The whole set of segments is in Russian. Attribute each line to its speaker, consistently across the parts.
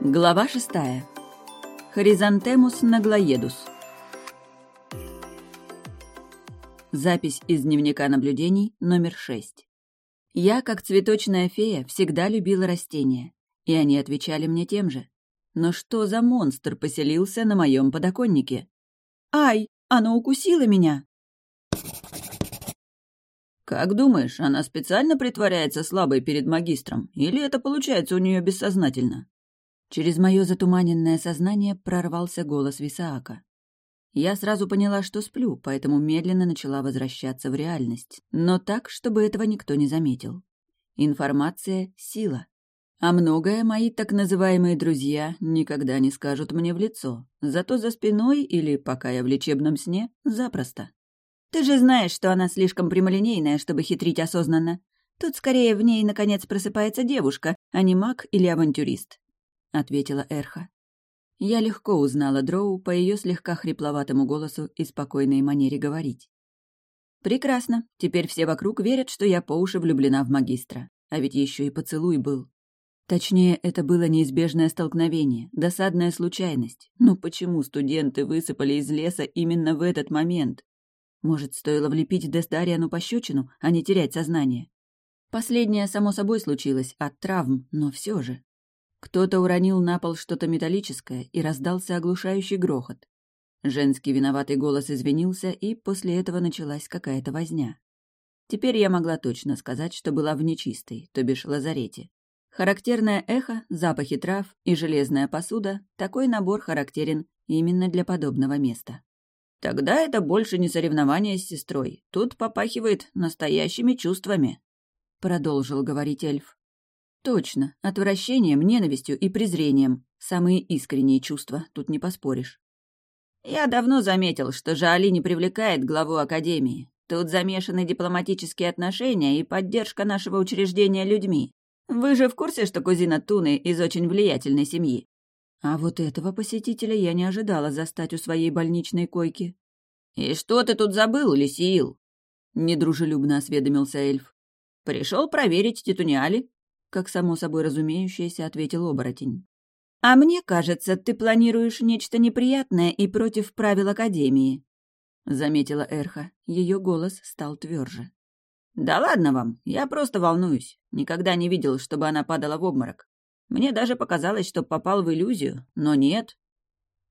Speaker 1: Глава шестая. Хоризонтемус наглоедус. Запись из дневника наблюдений номер шесть. Я, как цветочная фея, всегда любила растения, и они отвечали мне тем же. Но что за монстр поселился на моем подоконнике? «Ай, оно укусило меня!» «Как думаешь, она специально притворяется слабой перед магистром, или это получается у нее бессознательно?» Через мое затуманенное сознание прорвался голос Висаака. Я сразу поняла, что сплю, поэтому медленно начала возвращаться в реальность, но так, чтобы этого никто не заметил. Информация — сила. А многое мои так называемые друзья никогда не скажут мне в лицо, зато за спиной или, пока я в лечебном сне, запросто. Ты же знаешь, что она слишком прямолинейная, чтобы хитрить осознанно. Тут скорее в ней, наконец, просыпается девушка, а не маг или авантюрист», — ответила Эрха. Я легко узнала Дроу по ее слегка хрипловатому голосу и спокойной манере говорить. «Прекрасно. Теперь все вокруг верят, что я по уши влюблена в магистра. А ведь еще и поцелуй был. Точнее, это было неизбежное столкновение, досадная случайность. Ну почему студенты высыпали из леса именно в этот момент? Может, стоило влепить Десдариану пощечину, а не терять сознание? Последнее, само собой, случилось от травм, но все же. Кто-то уронил на пол что-то металлическое, и раздался оглушающий грохот. Женский виноватый голос извинился, и после этого началась какая-то возня. Теперь я могла точно сказать, что была в нечистой, то бишь лазарете. Характерное эхо, запахи трав и железная посуда — такой набор характерен именно для подобного места. Тогда это больше не соревнование с сестрой. Тут попахивает настоящими чувствами», — продолжил говорить эльф. «Точно, отвращением, ненавистью и презрением. Самые искренние чувства, тут не поспоришь». «Я давно заметил, что Жали не привлекает главу Академии. Тут замешаны дипломатические отношения и поддержка нашего учреждения людьми. Вы же в курсе, что кузина Туны из очень влиятельной семьи? А вот этого посетителя я не ожидала застать у своей больничной койки. «И что ты тут забыл, Лисиил?» — недружелюбно осведомился эльф. «Пришел проверить титуниали?» — как само собой разумеющееся ответил оборотень. «А мне кажется, ты планируешь нечто неприятное и против правил Академии», — заметила Эрха. Ее голос стал тверже. «Да ладно вам, я просто волнуюсь. Никогда не видел, чтобы она падала в обморок. Мне даже показалось, что попал в иллюзию, но нет.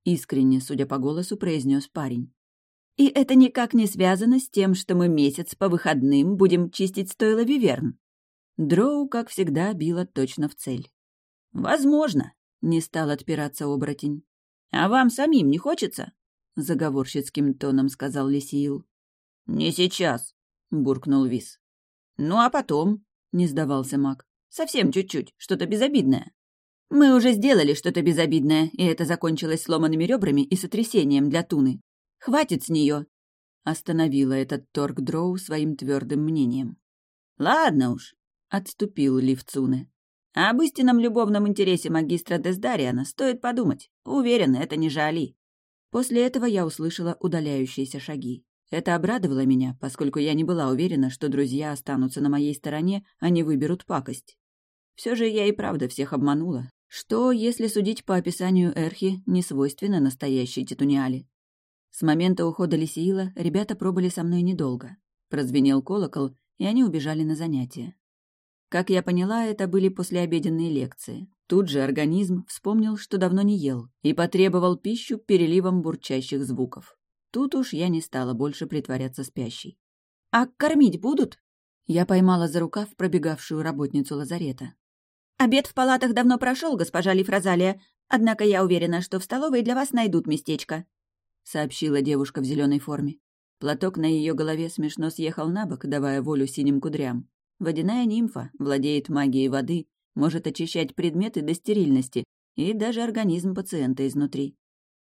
Speaker 1: Искренне, судя по голосу, произнес парень. И это никак не связано с тем, что мы месяц по выходным будем чистить стойло Виверн. Дроу, как всегда, била точно в цель. «Возможно», — не стал отпираться оборотень. «А вам самим не хочется?» — заговорщицким тоном сказал Лисиил. «Не сейчас», — буркнул Вис. «Ну а потом?» — не сдавался маг. Совсем чуть-чуть, что-то безобидное. Мы уже сделали что-то безобидное, и это закончилось сломанными ребрами и сотрясением для Туны. Хватит с нее. Остановила этот торг Дроу своим твердым мнением. Ладно уж, отступил Ливцуне. Об истинном любовном интересе магистра Дездариана стоит подумать. Уверен, это не Жали. После этого я услышала удаляющиеся шаги. Это обрадовало меня, поскольку я не была уверена, что друзья останутся на моей стороне, а не выберут пакость. Все же я и правда всех обманула, что, если судить по описанию Эрхи, не свойственно настоящей титуниали. С момента ухода Лисиила ребята пробыли со мной недолго. Прозвенел колокол, и они убежали на занятия. Как я поняла, это были послеобеденные лекции. Тут же организм вспомнил, что давно не ел, и потребовал пищу переливом бурчащих звуков. Тут уж я не стала больше притворяться спящей. «А кормить будут?» Я поймала за рукав пробегавшую работницу лазарета. «Обед в палатах давно прошел, госпожа Лифразалия, однако я уверена, что в столовой для вас найдут местечко», — сообщила девушка в зеленой форме. Платок на ее голове смешно съехал на бок, давая волю синим кудрям. Водяная нимфа владеет магией воды, может очищать предметы до стерильности и даже организм пациента изнутри.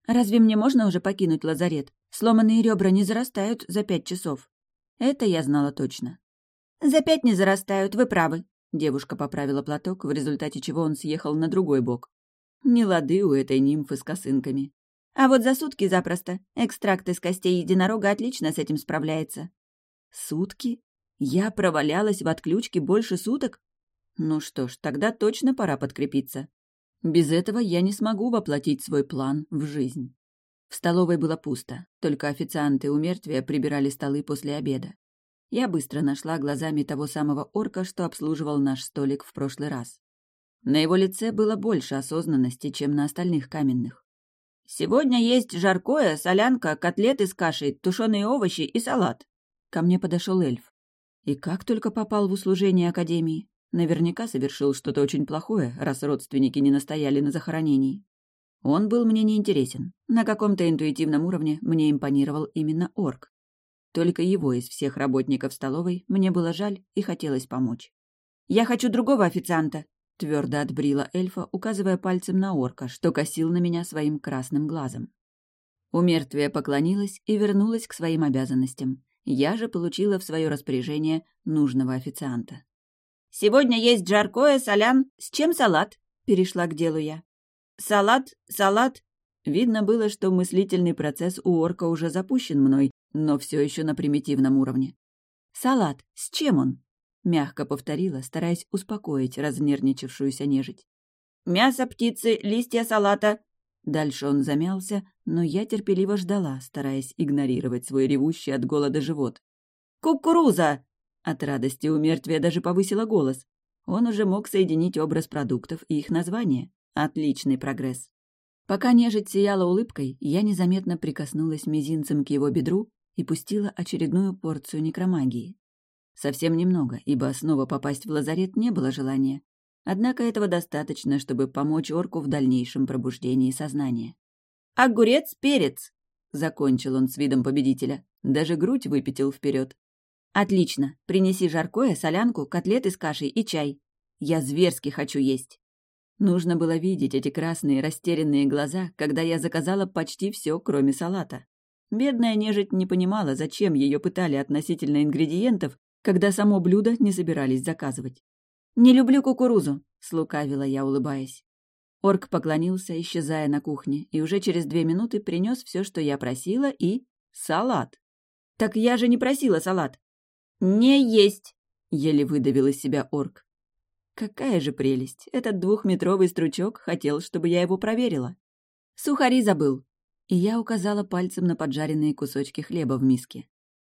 Speaker 1: «Разве мне можно уже покинуть лазарет? Сломанные ребра не зарастают за пять часов». Это я знала точно. «За пять не зарастают, вы правы», Девушка поправила платок, в результате чего он съехал на другой бок. Не лады у этой нимфы с косынками. А вот за сутки запросто. Экстракт из костей единорога отлично с этим справляется. Сутки? Я провалялась в отключке больше суток? Ну что ж, тогда точно пора подкрепиться. Без этого я не смогу воплотить свой план в жизнь. В столовой было пусто, только официанты у мертвия прибирали столы после обеда. Я быстро нашла глазами того самого орка, что обслуживал наш столик в прошлый раз. На его лице было больше осознанности, чем на остальных каменных. «Сегодня есть жаркое, солянка, котлеты с кашей, тушеные овощи и салат». Ко мне подошел эльф. И как только попал в услужение Академии. Наверняка совершил что-то очень плохое, раз родственники не настояли на захоронении. Он был мне неинтересен. На каком-то интуитивном уровне мне импонировал именно орк. Только его из всех работников столовой мне было жаль и хотелось помочь. «Я хочу другого официанта», — твердо отбрила эльфа, указывая пальцем на орка, что косил на меня своим красным глазом. Умертвие поклонилась и вернулась к своим обязанностям. Я же получила в свое распоряжение нужного официанта. «Сегодня есть жаркое, солян. С чем салат?» — перешла к делу я. «Салат, салат». Видно было, что мыслительный процесс у орка уже запущен мной, но все еще на примитивном уровне. «Салат. С чем он?» — мягко повторила, стараясь успокоить разнервничавшуюся нежить. «Мясо птицы, листья салата». Дальше он замялся, но я терпеливо ждала, стараясь игнорировать свой ревущий от голода живот. «Кукуруза!» От радости у мертвия даже повысила голос. Он уже мог соединить образ продуктов и их название. Отличный прогресс. Пока нежить сияла улыбкой, я незаметно прикоснулась мизинцем к его бедру и пустила очередную порцию некромагии. Совсем немного, ибо снова попасть в лазарет не было желания. Однако этого достаточно, чтобы помочь орку в дальнейшем пробуждении сознания. «Огурец, перец!» — закончил он с видом победителя. Даже грудь выпятил вперед. «Отлично. Принеси жаркое, солянку, котлеты с кашей и чай. Я зверски хочу есть». Нужно было видеть эти красные растерянные глаза, когда я заказала почти все, кроме салата. Бедная нежить не понимала, зачем ее пытали относительно ингредиентов, когда само блюдо не собирались заказывать. «Не люблю кукурузу», — слукавила я, улыбаясь. Орк поклонился, исчезая на кухне, и уже через две минуты принес все, что я просила, и... салат. «Так я же не просила салат!» «Не есть!» — еле выдавил из себя орк. Какая же прелесть! Этот двухметровый стручок хотел, чтобы я его проверила. Сухари забыл. И я указала пальцем на поджаренные кусочки хлеба в миске.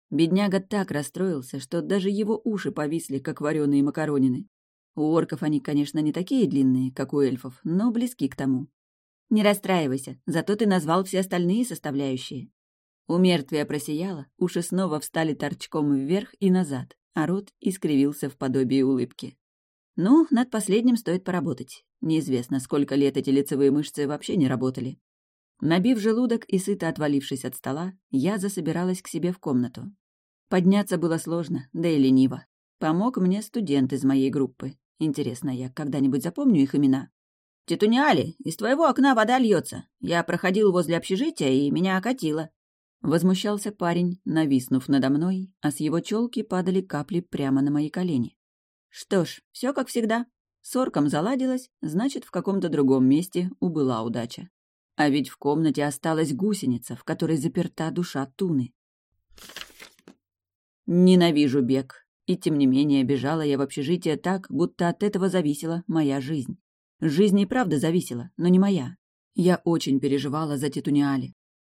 Speaker 1: Бедняга так расстроился, что даже его уши повисли, как вареные макаронины. У орков они, конечно, не такие длинные, как у эльфов, но близки к тому. Не расстраивайся, зато ты назвал все остальные составляющие. У мертвия просияло, уши снова встали торчком вверх и назад, а рот искривился в подобии улыбки. Ну, над последним стоит поработать. Неизвестно, сколько лет эти лицевые мышцы вообще не работали. Набив желудок и сыто отвалившись от стола, я засобиралась к себе в комнату. Подняться было сложно, да и лениво. Помог мне студент из моей группы. Интересно, я когда-нибудь запомню их имена? «Тетуниали, из твоего окна вода льется. Я проходил возле общежития, и меня окатило», Возмущался парень, нависнув надо мной, а с его челки падали капли прямо на мои колени. Что ж, все как всегда. С орком заладилось, значит, в каком-то другом месте убыла удача. А ведь в комнате осталась гусеница, в которой заперта душа Туны. Ненавижу бег. И тем не менее бежала я в общежитие так, будто от этого зависела моя жизнь. Жизнь и правда зависела, но не моя. Я очень переживала за Титуниали.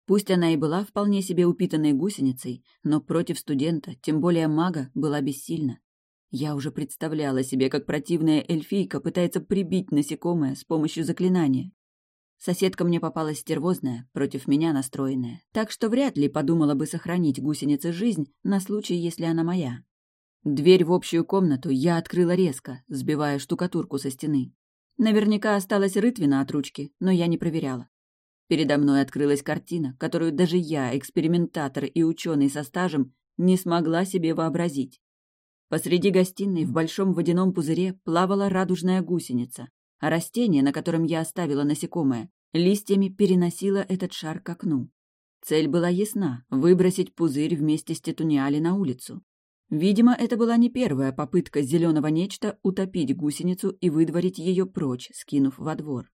Speaker 1: Пусть она и была вполне себе упитанной гусеницей, но против студента, тем более мага, была бессильна. Я уже представляла себе, как противная эльфийка пытается прибить насекомое с помощью заклинания. Соседка мне попалась стервозная, против меня настроенная, так что вряд ли подумала бы сохранить гусенице жизнь на случай, если она моя. Дверь в общую комнату я открыла резко, сбивая штукатурку со стены. Наверняка осталась рытвина от ручки, но я не проверяла. Передо мной открылась картина, которую даже я, экспериментатор и ученый со стажем, не смогла себе вообразить. Посреди гостиной в большом водяном пузыре плавала радужная гусеница, а растение, на котором я оставила насекомое, листьями переносило этот шар к окну. Цель была ясна — выбросить пузырь вместе с тетуниали на улицу. Видимо, это была не первая попытка зеленого нечто утопить гусеницу и выдворить ее прочь, скинув во двор.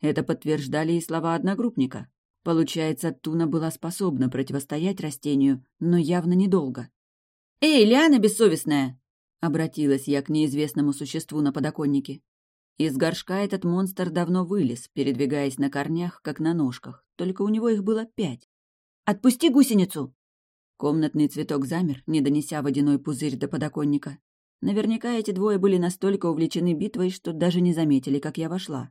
Speaker 1: Это подтверждали и слова одногруппника. Получается, Туна была способна противостоять растению, но явно недолго. «Эй, Лиана бессовестная!» — обратилась я к неизвестному существу на подоконнике. Из горшка этот монстр давно вылез, передвигаясь на корнях, как на ножках, только у него их было пять. «Отпусти гусеницу!» Комнатный цветок замер, не донеся водяной пузырь до подоконника. Наверняка эти двое были настолько увлечены битвой, что даже не заметили, как я вошла.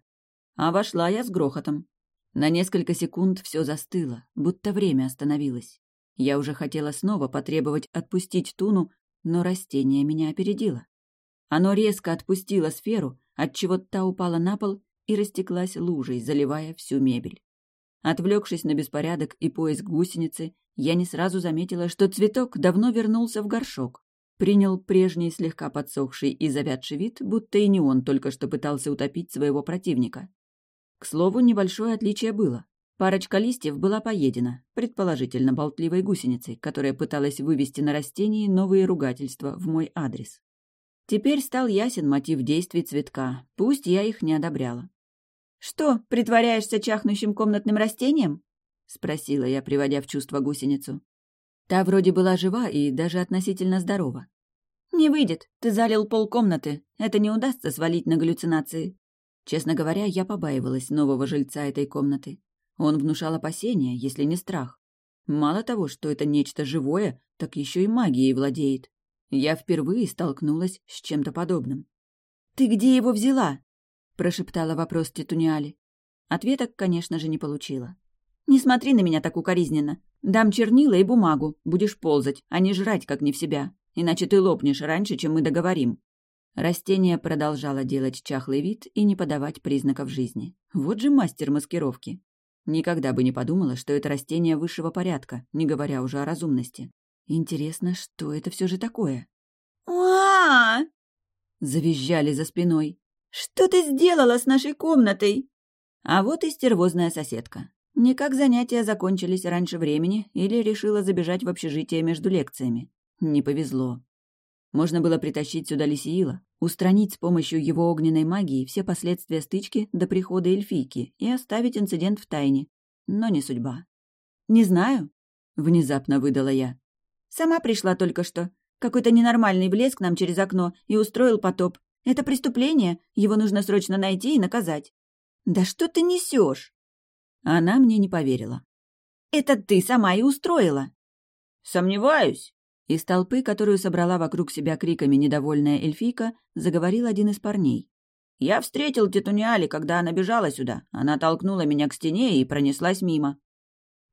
Speaker 1: А вошла я с грохотом. На несколько секунд все застыло, будто время остановилось. Я уже хотела снова потребовать отпустить Туну, но растение меня опередило. Оно резко отпустило сферу, отчего та упала на пол и растеклась лужей, заливая всю мебель. Отвлекшись на беспорядок и поиск гусеницы, я не сразу заметила, что цветок давно вернулся в горшок. Принял прежний слегка подсохший и завядший вид, будто и не он только что пытался утопить своего противника. К слову, небольшое отличие было. Парочка листьев была поедена, предположительно болтливой гусеницей, которая пыталась вывести на растении новые ругательства в мой адрес. Теперь стал ясен мотив действий цветка, пусть я их не одобряла. «Что, притворяешься чахнущим комнатным растением?» — спросила я, приводя в чувство гусеницу. Та вроде была жива и даже относительно здорова. «Не выйдет. Ты залил полкомнаты. Это не удастся свалить на галлюцинации». Честно говоря, я побаивалась нового жильца этой комнаты. Он внушал опасения, если не страх. Мало того, что это нечто живое, так еще и магией владеет. Я впервые столкнулась с чем-то подобным. «Ты где его взяла?» — прошептала вопрос Титуниали. Ответа, конечно же, не получила. «Не смотри на меня так укоризненно. Дам чернила и бумагу, будешь ползать, а не жрать, как не в себя. Иначе ты лопнешь раньше, чем мы договорим». Растение продолжало делать чахлый вид и не подавать признаков жизни. Вот же мастер маскировки. Никогда бы не подумала, что это растение высшего порядка, не говоря уже о разумности. Интересно, что это все же такое? а Завизжали за спиной. «Что ты сделала с нашей комнатой?» А вот и стервозная соседка. Никак занятия закончились раньше времени или решила забежать в общежитие между лекциями. Не повезло. Можно было притащить сюда Лисиила, устранить с помощью его огненной магии все последствия стычки до прихода эльфийки и оставить инцидент в тайне. Но не судьба. «Не знаю», — внезапно выдала я. «Сама пришла только что. Какой-то ненормальный влез к нам через окно и устроил потоп. Это преступление, его нужно срочно найти и наказать». «Да что ты несешь? Она мне не поверила. «Это ты сама и устроила!» «Сомневаюсь!» Из толпы, которую собрала вокруг себя криками недовольная эльфийка, заговорил один из парней. «Я встретил Тетуниали, когда она бежала сюда. Она толкнула меня к стене и пронеслась мимо».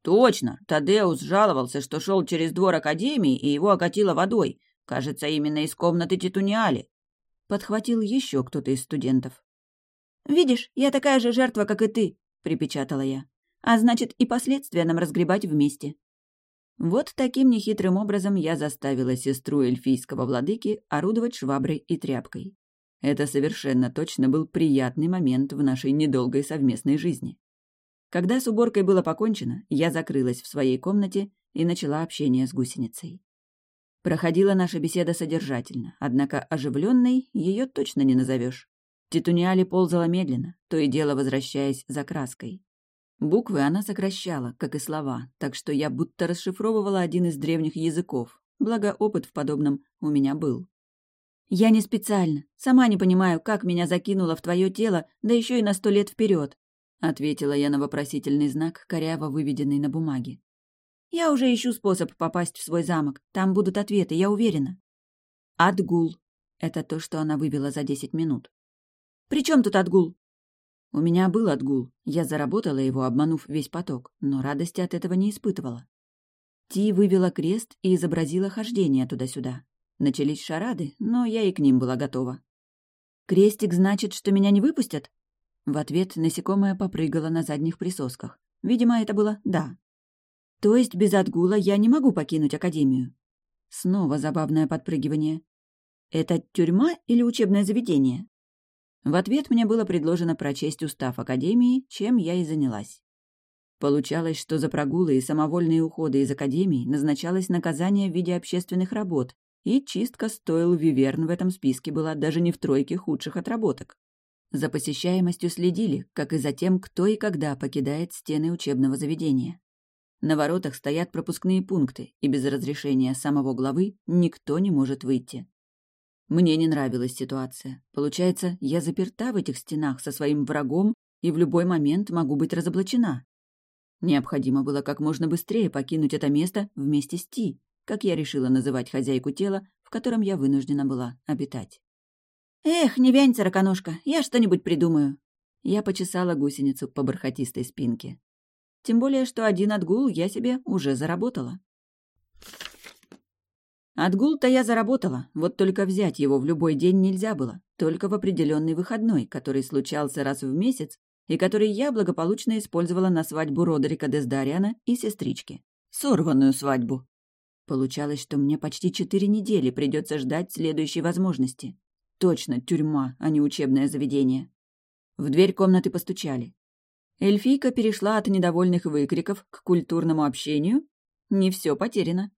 Speaker 1: «Точно! Тадеус жаловался, что шел через двор Академии, и его окатило водой. Кажется, именно из комнаты Тетуниали». Подхватил еще кто-то из студентов. «Видишь, я такая же жертва, как и ты припечатала я. «А значит, и последствия нам разгребать вместе». Вот таким нехитрым образом я заставила сестру эльфийского владыки орудовать шваброй и тряпкой. Это совершенно точно был приятный момент в нашей недолгой совместной жизни. Когда с уборкой было покончено, я закрылась в своей комнате и начала общение с гусеницей. Проходила наша беседа содержательно, однако оживленной ее точно не назовешь. Титуниали ползала медленно, то и дело возвращаясь за краской. Буквы она сокращала, как и слова, так что я будто расшифровывала один из древних языков, благо опыт в подобном у меня был. «Я не специально. Сама не понимаю, как меня закинуло в твое тело, да еще и на сто лет вперед, ответила я на вопросительный знак, коряво выведенный на бумаге. «Я уже ищу способ попасть в свой замок. Там будут ответы, я уверена». «Отгул». Это то, что она вывела за десять минут. При чем тут отгул?» У меня был отгул. Я заработала его, обманув весь поток, но радости от этого не испытывала. Ти вывела крест и изобразила хождение туда-сюда. Начались шарады, но я и к ним была готова. «Крестик значит, что меня не выпустят?» В ответ насекомое попрыгало на задних присосках. Видимо, это было «да». «То есть без отгула я не могу покинуть Академию?» Снова забавное подпрыгивание. «Это тюрьма или учебное заведение?» В ответ мне было предложено прочесть устав Академии, чем я и занялась. Получалось, что за прогулы и самовольные уходы из Академии назначалось наказание в виде общественных работ, и чистка стоил Виверн в этом списке была даже не в тройке худших отработок. За посещаемостью следили, как и за тем, кто и когда покидает стены учебного заведения. На воротах стоят пропускные пункты, и без разрешения самого главы никто не может выйти. Мне не нравилась ситуация. Получается, я заперта в этих стенах со своим врагом и в любой момент могу быть разоблачена. Необходимо было как можно быстрее покинуть это место вместе с Ти, как я решила называть хозяйку тела, в котором я вынуждена была обитать. «Эх, не вянь, цараконожка, я что-нибудь придумаю». Я почесала гусеницу по бархатистой спинке. Тем более, что один отгул я себе уже заработала. Отгул-то я заработала, вот только взять его в любой день нельзя было, только в определенный выходной, который случался раз в месяц и который я благополучно использовала на свадьбу Родерика Дездариана и сестрички. Сорванную свадьбу. Получалось, что мне почти четыре недели придется ждать следующей возможности. Точно тюрьма, а не учебное заведение. В дверь комнаты постучали. Эльфийка перешла от недовольных выкриков к культурному общению. Не все потеряно.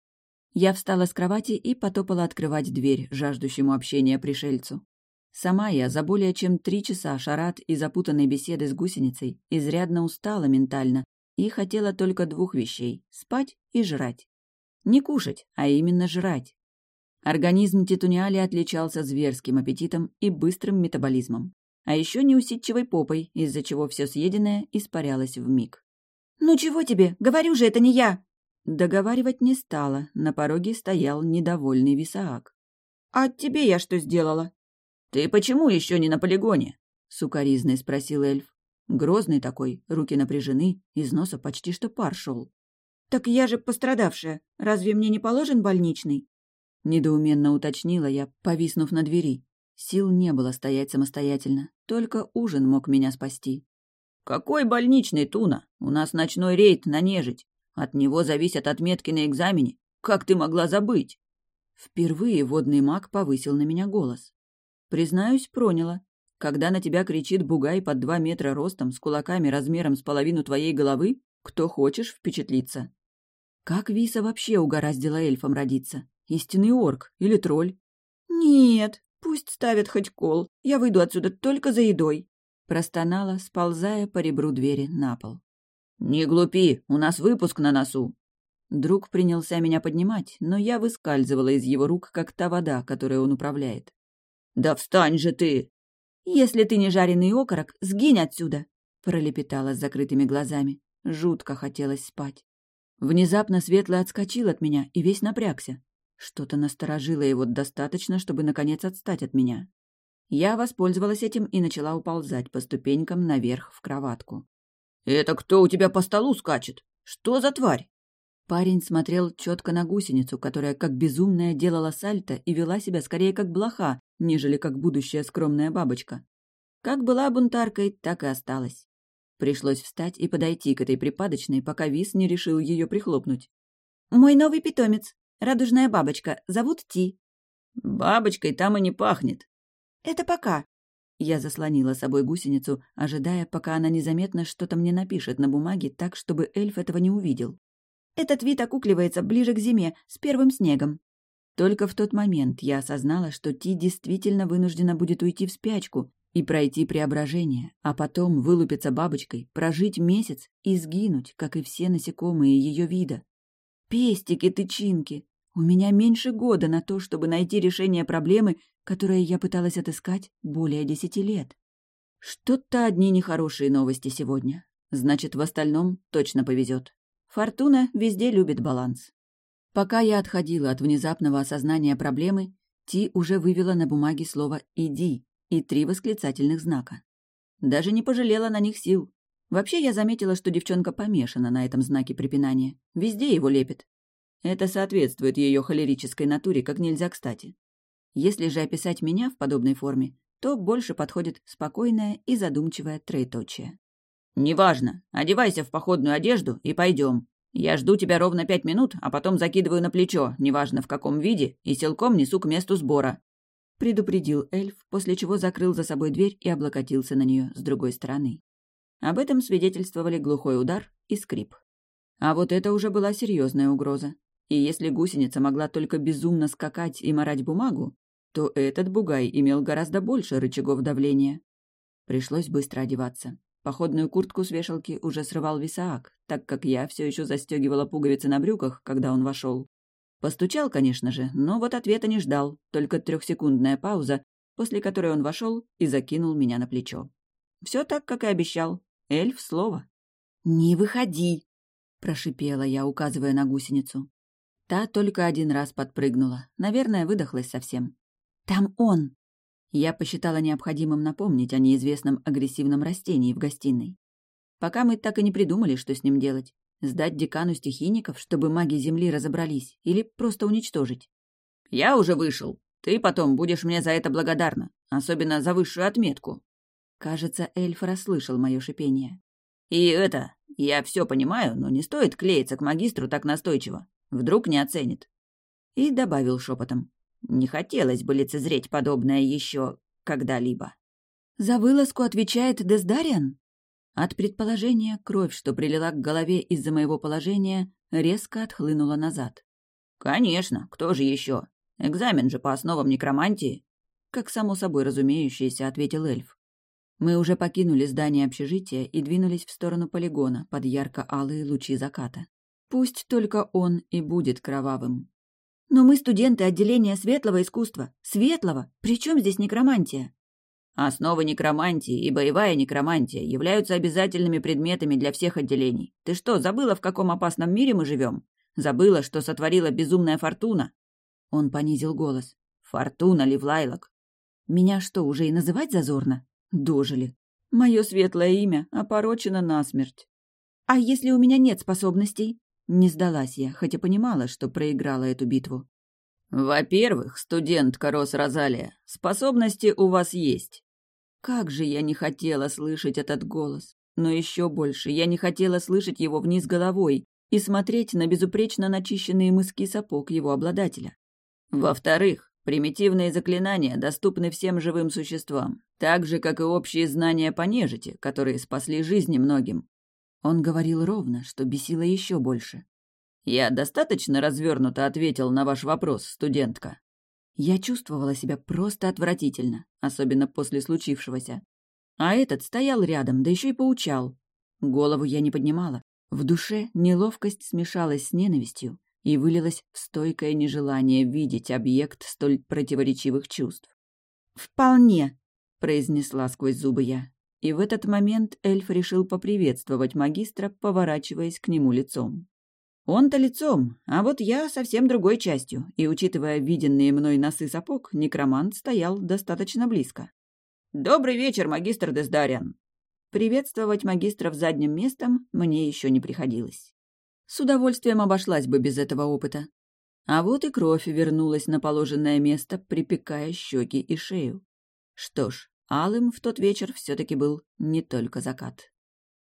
Speaker 1: Я встала с кровати и потопала открывать дверь жаждущему общения пришельцу. Сама я за более чем три часа шарат и запутанной беседы с гусеницей изрядно устала ментально и хотела только двух вещей — спать и жрать. Не кушать, а именно жрать. Организм Титуниали отличался зверским аппетитом и быстрым метаболизмом, а еще неусидчивой попой, из-за чего все съеденное испарялось в миг. «Ну чего тебе? Говорю же, это не я!» Договаривать не стала, на пороге стоял недовольный Висаак. «А тебе я что сделала?» «Ты почему еще не на полигоне?» — сукоризный спросил эльф. Грозный такой, руки напряжены, из носа почти что пар шел. «Так я же пострадавшая. Разве мне не положен больничный?» Недоуменно уточнила я, повиснув на двери. Сил не было стоять самостоятельно, только ужин мог меня спасти. «Какой больничный, Туна? У нас ночной рейд на нежить. От него зависят отметки на экзамене. Как ты могла забыть?» Впервые водный маг повысил на меня голос. Признаюсь, проняла. Когда на тебя кричит бугай под два метра ростом с кулаками размером с половину твоей головы, кто хочешь впечатлиться. Как Виса вообще угораздила эльфом родиться? Истинный орк или тролль? Нет, пусть ставят хоть кол. Я выйду отсюда только за едой. Простонала, сползая по ребру двери на пол. «Не глупи, у нас выпуск на носу!» Друг принялся меня поднимать, но я выскальзывала из его рук, как та вода, которой он управляет. «Да встань же ты!» «Если ты не жареный окорок, сгинь отсюда!» пролепетала с закрытыми глазами. Жутко хотелось спать. Внезапно Светлый отскочил от меня и весь напрягся. Что-то насторожило его достаточно, чтобы, наконец, отстать от меня. Я воспользовалась этим и начала уползать по ступенькам наверх в кроватку. «Это кто у тебя по столу скачет? Что за тварь?» Парень смотрел четко на гусеницу, которая как безумная делала сальто и вела себя скорее как блоха, нежели как будущая скромная бабочка. Как была бунтаркой, так и осталась. Пришлось встать и подойти к этой припадочной, пока Вис не решил ее прихлопнуть. «Мой новый питомец. Радужная бабочка. Зовут Ти». «Бабочкой там и не пахнет». «Это пока». Я заслонила собой гусеницу, ожидая, пока она незаметно что-то мне напишет на бумаге так, чтобы эльф этого не увидел. Этот вид окукливается ближе к зиме, с первым снегом. Только в тот момент я осознала, что Ти действительно вынуждена будет уйти в спячку и пройти преображение, а потом вылупиться бабочкой, прожить месяц и сгинуть, как и все насекомые ее вида. Пестики-тычинки! У меня меньше года на то, чтобы найти решение проблемы, которую я пыталась отыскать более десяти лет. Что-то одни нехорошие новости сегодня. Значит, в остальном точно повезет. Фортуна везде любит баланс. Пока я отходила от внезапного осознания проблемы, Ти уже вывела на бумаге слово «иди» и три восклицательных знака. Даже не пожалела на них сил. Вообще я заметила, что девчонка помешана на этом знаке препинания. Везде его лепит. Это соответствует ее холерической натуре как нельзя кстати. Если же описать меня в подобной форме, то больше подходит спокойное и задумчивое троеточие. «Неважно. Одевайся в походную одежду и пойдем. Я жду тебя ровно пять минут, а потом закидываю на плечо, неважно в каком виде, и силком несу к месту сбора», — предупредил эльф, после чего закрыл за собой дверь и облокотился на нее с другой стороны. Об этом свидетельствовали глухой удар и скрип. А вот это уже была серьезная угроза. И если гусеница могла только безумно скакать и морать бумагу, то этот бугай имел гораздо больше рычагов давления. Пришлось быстро одеваться. Походную куртку с вешалки уже срывал Висаак, так как я все еще застегивала пуговицы на брюках, когда он вошел. Постучал, конечно же, но вот ответа не ждал, только трехсекундная пауза, после которой он вошел и закинул меня на плечо. Все так, как и обещал. Эльф слово. «Не выходи!» — прошипела я, указывая на гусеницу. Та только один раз подпрыгнула. Наверное, выдохлась совсем. «Там он!» Я посчитала необходимым напомнить о неизвестном агрессивном растении в гостиной. Пока мы так и не придумали, что с ним делать. Сдать декану стихийников, чтобы маги Земли разобрались, или просто уничтожить? «Я уже вышел. Ты потом будешь мне за это благодарна, особенно за высшую отметку». Кажется, эльф расслышал мое шипение. «И это, я все понимаю, но не стоит клеиться к магистру так настойчиво. Вдруг не оценит». И добавил шепотом. «Не хотелось бы лицезреть подобное еще когда-либо». «За вылазку отвечает Дездариан?» От предположения кровь, что прилила к голове из-за моего положения, резко отхлынула назад. «Конечно, кто же еще? Экзамен же по основам некромантии!» Как само собой разумеющееся, ответил эльф. Мы уже покинули здание общежития и двинулись в сторону полигона под ярко-алые лучи заката. Пусть только он и будет кровавым. «Но мы студенты отделения светлого искусства. Светлого! Причем здесь некромантия?» Основы некромантии и боевая некромантия являются обязательными предметами для всех отделений. Ты что, забыла, в каком опасном мире мы живем? Забыла, что сотворила безумная Фортуна?» Он понизил голос. «Фортуна, Ливлайлок!» «Меня что, уже и называть зазорно?» «Дожили. Мое светлое имя опорочено насмерть». «А если у меня нет способностей?» Не сдалась я, хотя понимала, что проиграла эту битву. «Во-первых, студент Рос Розалия, способности у вас есть. Как же я не хотела слышать этот голос. Но еще больше я не хотела слышать его вниз головой и смотреть на безупречно начищенные мыски сапог его обладателя. Во-вторых, примитивные заклинания доступны всем живым существам, так же, как и общие знания по нежити, которые спасли жизни многим. Он говорил ровно, что бесило еще больше. «Я достаточно развернуто ответил на ваш вопрос, студентка?» Я чувствовала себя просто отвратительно, особенно после случившегося. А этот стоял рядом, да еще и поучал. Голову я не поднимала. В душе неловкость смешалась с ненавистью и вылилась в стойкое нежелание видеть объект столь противоречивых чувств. «Вполне», — произнесла сквозь зубы я. И в этот момент эльф решил поприветствовать магистра, поворачиваясь к нему лицом. Он-то лицом, а вот я совсем другой частью, и, учитывая виденные мной носы сапог, некромант стоял достаточно близко. «Добрый вечер, магистр Дездариан!» Приветствовать магистров задним местом мне еще не приходилось. С удовольствием обошлась бы без этого опыта. А вот и кровь вернулась на положенное место, припекая щеки и шею. Что ж, алым в тот вечер все-таки был не только закат.